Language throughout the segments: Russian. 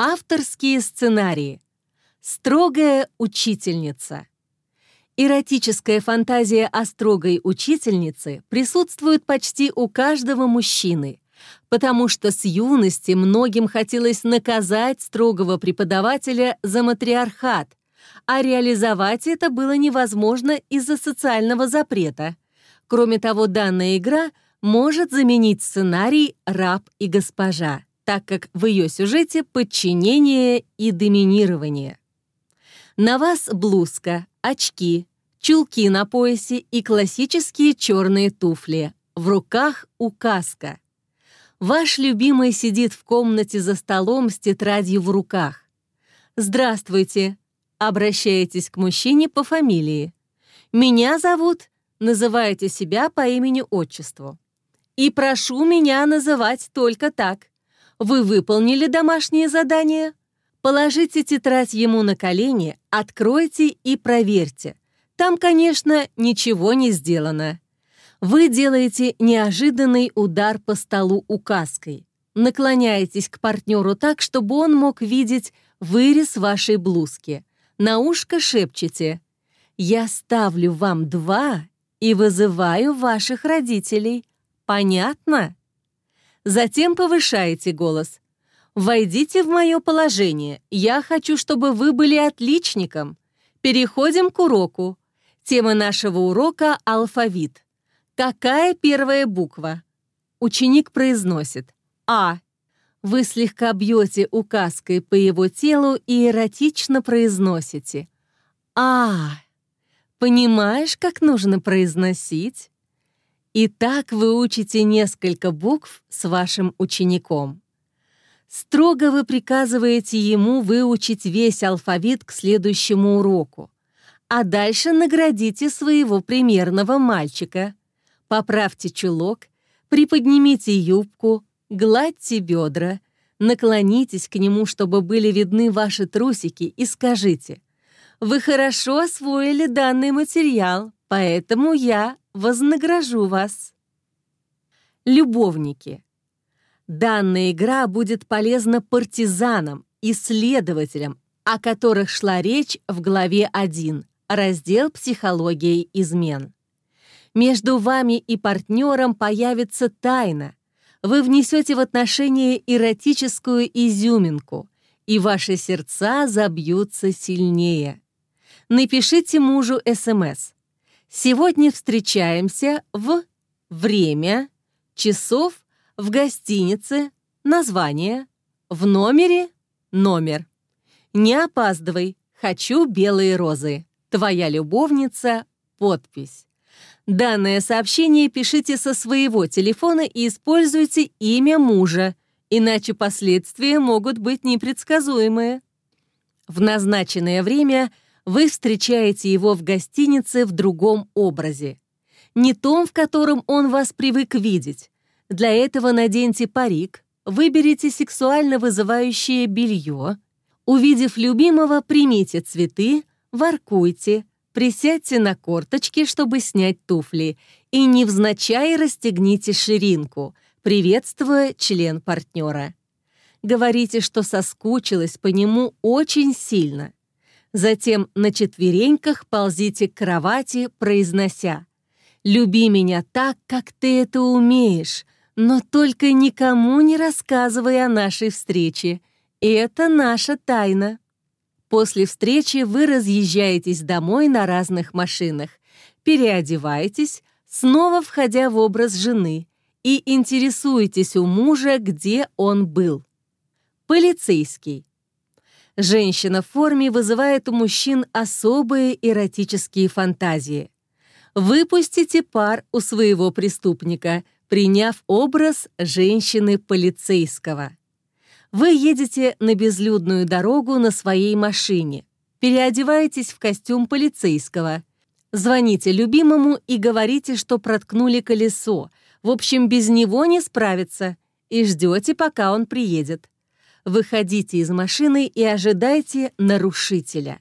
Авторские сценарии. Строгая учительница. Эротическая фантазия о строгой учительнице присутствует почти у каждого мужчины, потому что с юности многим хотелось наказать строгого преподавателя за матриархат, а реализовать это было невозможно из-за социального запрета. Кроме того, данная игра может заменить сценарий «Раб и госпожа», так как в ее сюжете подчинение и доминирование. На вас блузка, очки, чулки на поясе и классические черные туфли. В руках указка. Ваш любимый сидит в комнате за столом с тетрадью в руках. «Здравствуйте», обращаетесь к мужчине по фамилии. «Меня зовут», называете себя по имени-отчеству. И прошу меня называть только так. Вы выполнили домашнее задание? Положите тетрадь ему на колени, откройте и проверьте. Там, конечно, ничего не сделано. Вы делаете неожиданный удар по столу указкой. Наклоняетесь к партнеру так, чтобы он мог видеть вырез вашей блузки. На ушко шепчете «Я ставлю вам два и вызываю ваших родителей. Понятно?» Затем повышаете голос. «Войдите в мое положение. Я хочу, чтобы вы были отличником. Переходим к уроку. Тема нашего урока — алфавит. Какая первая буква? Ученик произносит «А». Вы слегка бьете указкой по его телу и эротично произносите «А». Понимаешь, как нужно произносить? И так вы учите несколько букв с вашим учеником. Строго вы приказываете ему выучить весь алфавит к следующему уроку, а дальше наградите своего примерного мальчика — Поправьте чулок, приподнимите юбку, гладьте бедра, наклонитесь к нему, чтобы были видны ваши трусики, и скажите, «Вы хорошо освоили данный материал, поэтому я вознагражу вас». Любовники. Данная игра будет полезна партизанам, исследователям, о которых шла речь в главе 1, раздел «Психология измен». Между вами и партнером появится тайна. Вы внесете в отношения эротическую изюминку, и ваши сердца забьются сильнее. Напишите мужу СМС. Сегодня встречаемся в время, часов, в гостинице, название, в номере, номер. Не опаздывай, хочу белые розы. Твоя любовница, подпись. Данное сообщение пишите со своего телефона и используйте имя мужа, иначе последствия могут быть непредсказуемые. В назначенное время вы встречаете его в гостинице в другом образе. Не том, в котором он вас привык видеть. Для этого наденьте парик, выберите сексуально вызывающее белье. Увидев любимого, примите цветы, воркуйте, Присядьте на корточки, чтобы снять туфли, и невзначай расстегните ширинку, приветствуя член партнера. Говорите, что соскучилась по нему очень сильно. Затем на четвереньках ползите к кровати, произнося «Люби меня так, как ты это умеешь, но только никому не рассказывай о нашей встрече. Это наша тайна». После встречи вы разъезжаетесь домой на разных машинах, переодеваетесь, снова входя в образ жены, и интересуетесь у мужа, где он был. Полицейский. Женщина в форме вызывает у мужчин особые эротические фантазии. Выпустите пар у своего преступника, приняв образ женщины-полицейского. Вы едете на безлюдную дорогу на своей машине, переодеваетесь в костюм полицейского, звоните любимому и говорите, что проткнули колесо, в общем, без него не справиться, и ждете, пока он приедет. Выходите из машины и ожидайте нарушителя.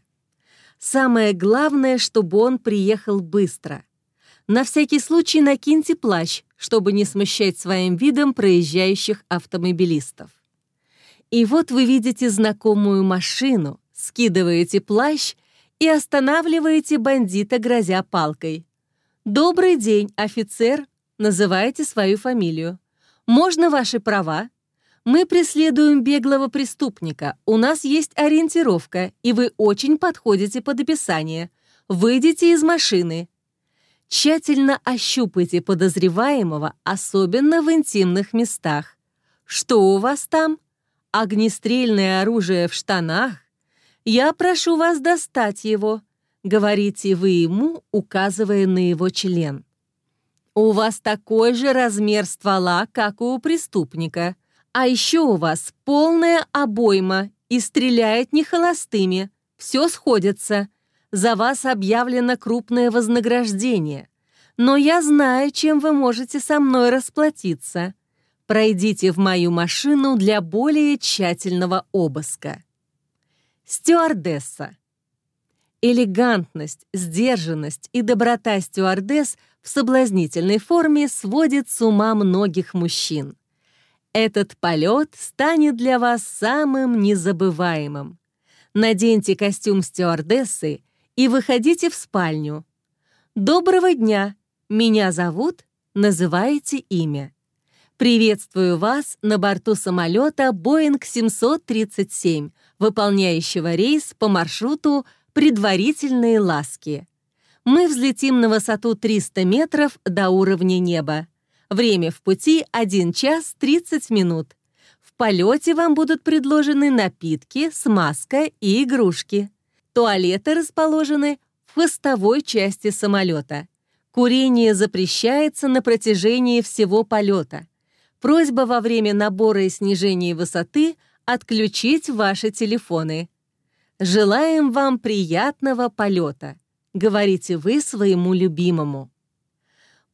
Самое главное, чтобы он приехал быстро. На всякий случай накиньте плащ, чтобы не смущать своим видом проезжающих автомобилистов. И вот вы видите знакомую машину, скидываете плащ и останавливаете бандита, грозя палкой. «Добрый день, офицер!» Называете свою фамилию. «Можно ваши права?» «Мы преследуем беглого преступника. У нас есть ориентировка, и вы очень подходите под описание. Выйдите из машины. Тщательно ощупайте подозреваемого, особенно в интимных местах. Что у вас там? Огнестрельное оружие в штанах? Я прошу вас достать его, говорите вы ему, указывая на его член. У вас такой же размер ствола, как у преступника. А еще у вас полная обойма и стреляет не холостыми. Все сходится за вас объявлено крупное вознаграждение. Но я знаю, чем вы можете со мной расплатиться. Пройдите в мою машину для более тщательного обыска. Стюардесса. Элегантность, сдержанность и доброта стюардесс в соблазнительной форме сводит с ума многих мужчин. Этот полет станет для вас самым незабываемым. Наденьте костюм стюардессы и выходите в спальню. «Доброго дня! Меня зовут...» Называете имя. Приветствую вас на борту самолета Boeing 737, выполняющего рейс по маршруту «Предварительные ласки». Мы взлетим на высоту 300 метров до уровня неба. Время в пути 1 час 30 минут. В полете вам будут предложены напитки, смазка и игрушки. Туалеты расположены в хвостовой части самолета. Курение запрещается на протяжении всего полета. Просьба во время набора и снижения высоты отключить ваши телефоны. Желаем вам приятного полета, говорите вы своему любимому.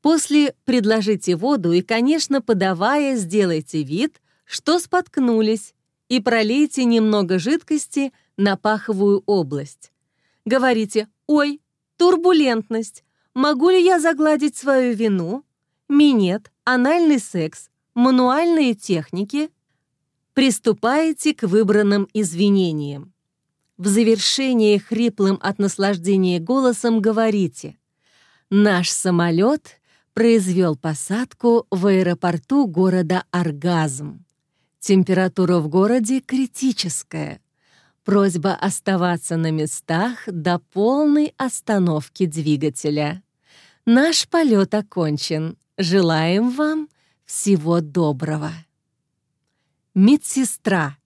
После предложите воду и, конечно, подавая, сделайте вид, что споткнулись, и пролейте немного жидкости на паховую область. Говорите «Ой, турбулентность. Могу ли я загладить свою вину?» Минет, анальный секс, мануальные техники. Приступаете к выбранным извинениям. В завершении хриплым от наслаждения голосом говорите «Наш самолет произвел посадку в аэропорту города Оргазм. Температура в городе критическая. Просьба оставаться на местах до полной остановки двигателя. Наш полет окончен. Желаем вам всего доброго. Медсестра.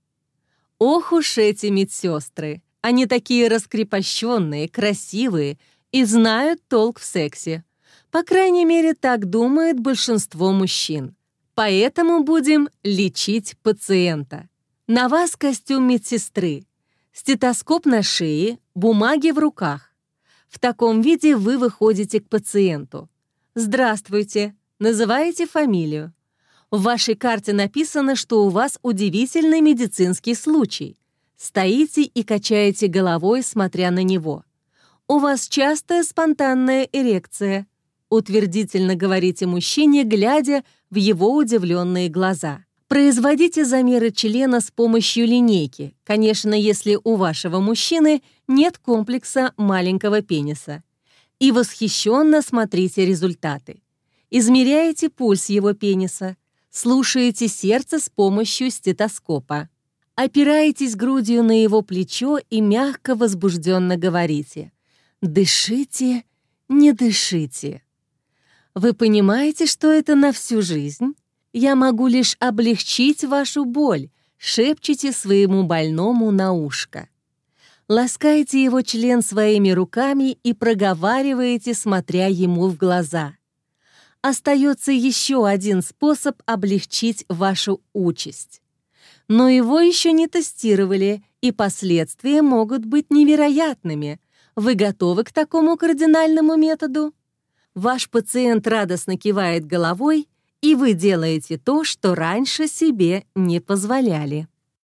Ох уж эти медсестры. Они такие раскрепощенные, красивые и знают толк в сексе. По крайней мере, так думает большинство мужчин. Поэтому будем лечить пациента. На вас костюм медсестры, стетоскоп на шее, бумаги в руках. В таком виде вы выходите к пациенту. «Здравствуйте», называете фамилию. В вашей карте написано, что у вас удивительный медицинский случай. Стоите и качаете головой, смотря на него. У вас частая спонтанная эрекция. Утвердительно говорите мужчине, глядя в его удивленные глаза. Производите замеры члена с помощью линейки, конечно, если у вашего мужчины нет комплекса маленького пениса. И восхищенно смотрите результаты. Измеряете пульс его пениса, слушаете сердце с помощью стетоскопа. Опираетесь грудью на его плечо и мягко возбужденно говорите «Дышите, не дышите». Вы понимаете, что это на всю жизнь? Я могу лишь облегчить вашу боль, шепчете своему больному на ушко. Ласкайте его член своими руками и проговариваете, смотря ему в глаза. Остается еще один способ облегчить вашу участь. Но его еще не тестировали, и последствия могут быть невероятными. Вы готовы к такому кардинальному методу? Ваш пациент радостно кивает головой и вы делаете то, что раньше себе не позволяли.